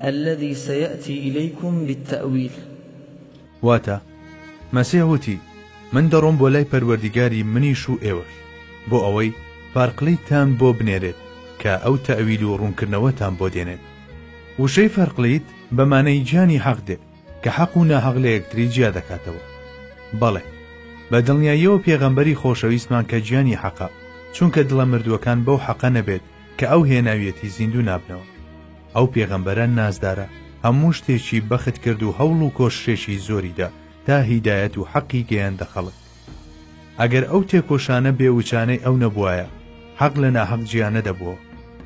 الذی سیاتی الیکم بالتاویل. واتە، مەسیح وتی، من دەڕۆم بۆ لای پەروەردیگاری منیش و ئێوەش، بۆ ئەوەی فارقلی تان بۆ بنێرێت کە ئەو تاویل و ڕوونکردنەوەتان بۆ دێنێت. وشەی فارقلیت بە مانای گیانی حەق دێت کە حەق و ناحەق لە یەکتری جیا دەکاتەوە. بەڵێ، بە دڵنیاییەوە پێغەمبەری خۆشەویستمان کە گیانی حەقە، چونکە دڵە مردووەکان بەو حەقە نەبێت کە ئەو هێناویەتی زیندوو نابنەوە. ئەو پێغەمبەرە نازدارە هەموو شتێکی بەخت کرد و هەوڵ و کۆششێکی زۆری دا تا هیدایەت و حەقی گەیاندە خەڵک ئەگەر ئەو تێکۆشانە بێ وچانەی ئەو نەبوایە حەق لە ناحەق جیا نەدەبووە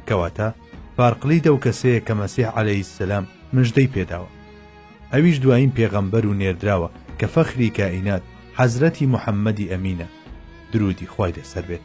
کەواتە فارقلی دەو کەسەیە کە مەسیح عەلەی سەسلام مژدەی پێداوە ئەویش دوایین پێغەمبەر و نێردراوە کە فەخری کائینات حەزرەتی محەممەدی ئەمینە درودی خوای لەسەر بێت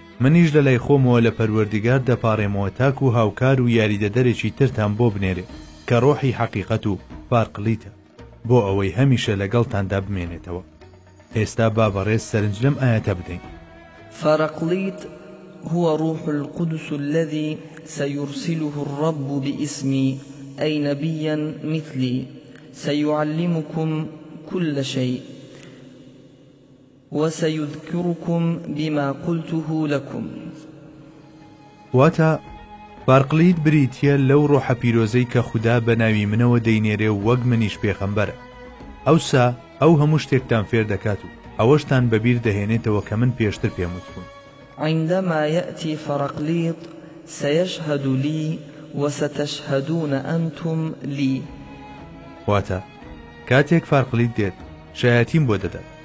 منیش لە لای خۆمەوە لە پەروەردیگار دەپاڕێمەوە تاکوو هاوکار و یاریدەدەرێکی ترتان بۆ بنێرێ کە ڕۆحی حەقیقەت و بارقلیتە بۆ ئەوەی هەمیشە لەگەڵتاندا بمێنێتەوە ئێستا با بەڕێز سەرنج لەم ئایەتە بدەین. فارقلیت، هو روح القدس الذی سیرسله الرب باسمی، ای نبیا مثلی، سیعلمکم کل شیء، وسیذکرکم بما قلته لکم. واتە، بارقلیت بریتییە لەو ڕۆحە پیرۆزەی کە خودا بە ناوی منەوە دەینێرێ و وەک منیش پێخەمبەرە، ئەوسا ئەو هەموو شتێکتان فێر دەکات و ئەوەشتان بە بیر دەهێنێتەوە کە من پێشتر پێم وتبوون. عندما یاتی فارقلیط سیشهد لی وستشهدون انتم لی. واتە، کاتێک فارقلیت دێت، شایەتیم بۆ دەدات.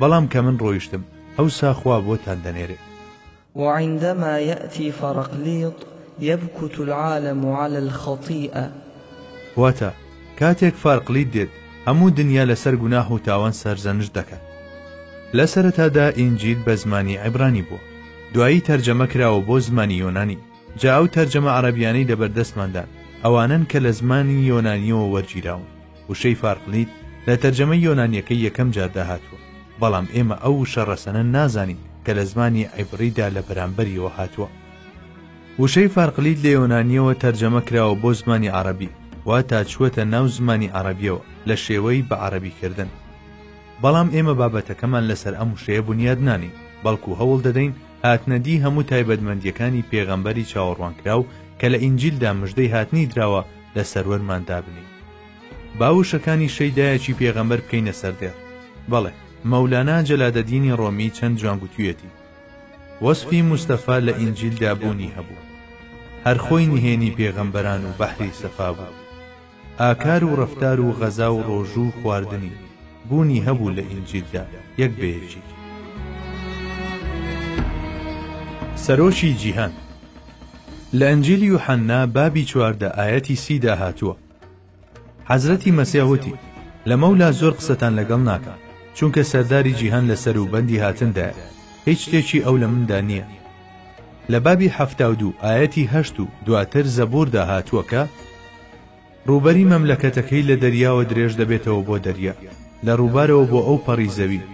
بەڵام کە من ڕۆیشتم ئەوسا خوا بۆتان دەنێرێ. وعندما یاتی فەڕقلیط یبکت العالم علی الخطیئە. واتە، کاتێک فارقلیط دێت هەموو دنیا لەسەر گوناح و تاوان سەرزەنشت دەکات. لە سەرەتادا ئینجیل بە زمانی عیبرانی بووە، دوایی تەرجەمە کراوە بۆ زمانی یۆنانی، جا ئەو تەرجەمە عەرەبیانەی لەبەردەستماندان ئەوانەن کە لە زمانی یۆنانیەوە وەرگیراون. وشەی فارقلیت لە تەرجەمەی یۆنانیەکەی یەکەم جار دا هاتووە، بەڵام ئێمە ئەو وشە ڕەسەنە نازانین کە لە زمانی عیبڕی دا لە بەرامبەریەوە هاتووە. وشەی فارقلیت لە یۆنانیەوە تەرجەمە کراوە بۆ زمانی عەڕەبی، واتا چووەتە ناو زمانی عەڕەبیەوە لە شێوەی بە عەڕەبی کردن. بەڵام ئێمە بابەتەکەمان لەسەر ئەم وشەیە بونیاد نانەین، بەڵکو هەوڵ دەدەین هاتنە دی هەموو تایبەتمەندیەکانی پێغەمبەری چاوەڕوانکراو کە لە ئینجیل دا مژدەی هاتنی دراوە، لە سەروەرمان دابنێی با وشەکانی شەیدایەکی پێغەمبەر بکەینە سەردێڕ بەڵێ مەولانا جەلادەدینی ڕۆمی چەند جوان گوتویەتی وەسفی مستەفا لە ئینجیلدا بوونی هەبوو هەر خۆی نهێنی پێغەمبەران و بەحری سەفا بوو ئاکار و ڕەفتار و غەزا و ڕۆژوو و خواردنی بوونی هەبوو لە ئینجیلدا یەک بە یەکی سەرۆکی جیهان لە ئنجیلی یوحەننا بابی چواردە ئایەتی سی دا هاتووە، حەزرەتی مەسیح وتی، لەمەولا زۆر قسەتان لەگەڵ ناکەم، چونکە سەرداری جیهان لە سەرو بەندی هاتندایە، هیچ شتێکی ئەو لە مندا نییە. لە بابی حەفتا و دوو ئایەتی هەشت و دواتر زەبووردا هاتووە کە، ڕووبەری مەملەکەتەکەی لە دەریاوە درێژ دەبێتەوە بۆ دەریا، لە ڕووبارەوە بۆ ئەو پەڕی زەوی.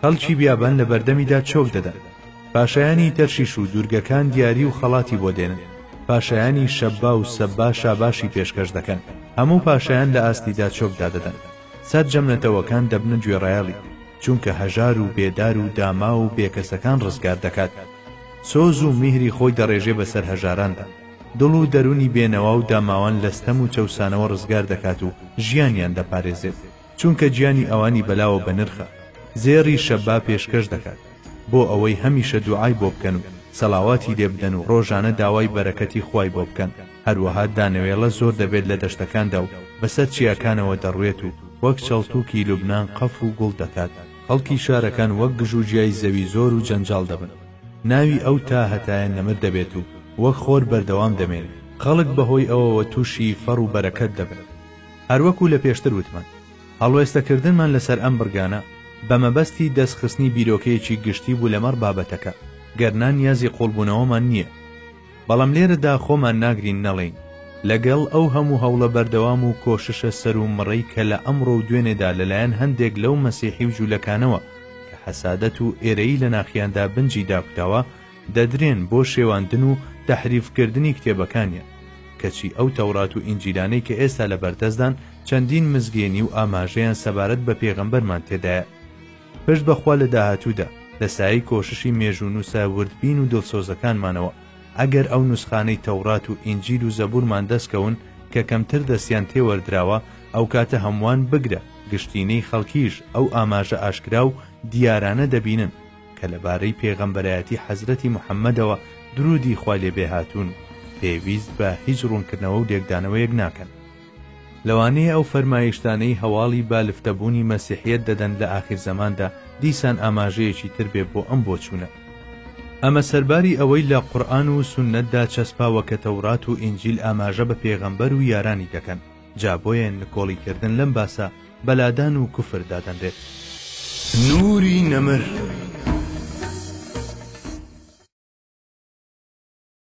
خەڵکی بیابان لە بەردەمیدا چۆک دەدەن. پاشایانی تەرشیش و دوورگەکان دیاری و خەڵاتی بۆ دێنن. پاشایانی شەبا و سەبا شاباشی پێشکەش دەکەن. هەموو پاشایان لە ئاستیدا چۆک دادەدەن. سەرجەم نەتەوەکان دەبنە گوێڕایەڵی، چونکە هەژار و بێدار و داماو و بێکەسەکان ڕزگار دەکات. سۆز و میهری خۆی دەڕێژێ بەسەر هەژاراندا. دڵ و دەروونی بێ نەوا و داماوان لە ستەم و چەوسانەوە ڕزگار دەکات و ژیانیان دەپارێزێت، چونکە گیانی ئەوانی بەلاوە بەنرخە، زێڕی شەبا پێشکەش دەکات، بۆ ئەوەی هەمیشە دوعای بۆ بکەن و سەڵاواتی لێ بدەن و ڕۆژانە داوای بەرەکەتی خوای بۆ بکەن، هەروەها دانەوێڵە زۆر دەبێت لە دەشتەکاندا و بەسەر چیاکانەوە دەڕوێت و وەک چەڵتووکی لوبنان قەف و گوڵ دەکات، خەڵکی شارەکان وەک گژوگیای زەوی زۆر و جەنجاڵ دەبن. ناوی ئەو تا هەتایە نەمر دەبێت و وەک خۆر بەردەوام دەمێنێت، خەڵک بەهۆی ئەوەوە تووشی فەڕ و بەرەکەت دەبن. هەروەکو لە پێشتر وتمان، هەڵوێستەکردنمان لەسەر ئەم بڕگانە بە مەبەستی دەست خستنی بیرۆکەیەکی گشتی بوو لەمەڕ بابەتەکە، گەرنا نیازی قووڵبوونەوەمان نییە. بەڵام لێرەدا خۆمان ناگرین نەڵێین لەگەڵ ئەو هەموو هەوڵە بەردەوام و کۆششە سەر و مڕەی کە لە ئەمڕۆ و دوێنێدا لەلایەن هەندێک لەو مەسیحی و جولەکانەوە کە حەسادەت و ئێرەیی لە ناخیاندا بنجی داکوتاوە دەدرێن بۆ شێواندن و تەحریف کردنی کتێبەکانیان کەچی ئەو تەوڕات و ئینجیلانەی کە ئێستا لە بەردەستدان چەندین مزگێنی و ئاماژەیان سەبارەت بە پێغەمبەرمان تێدایە. پشت بە خوا لە داهاتوودا لە سایەی کۆششی مێژوونووسە وردبین و دڵسۆزەکانمانەوە ئەگەر ئەو نوسخانەی تەوڕات و ئینجیل و زەبوورمان دەست کەون کە کەمتر دەستیان تێوەردراوە ئەوکاتە هەمووان بگرە گشتینەی خەڵکیش ئەو ئاماژە ئاشکرا و دیارانە دەبینن کە لە بارەی پێغەمبەرایەتی حەزرەتی محەممەدەوە دروودی خوا لێ بێ هاتوون و پێویست بە هیچ ڕوونکردنەوە و لێکدانەوەیەک ناکەن. لەوانەیە ئەو فەرمایشتانەی هەواڵی بالفتەبوونی مەسیحیەت دەدەن لە ئاخیرزەماندا دیسان ئاماژەیەکی تر بێ بۆ ئەم بۆچوونە. ئەمە سەرباری ئەوەی لە قورئان و سوننەتدا چەسپاوە کە تەورات و ئینجیل ئاماژە بە پێغەمبەر و یارانی دەکەن، جا بۆیە نکۆڵی کردن لەم باسە بە لادان و کوفر دادەنرێت. نوری نەمر.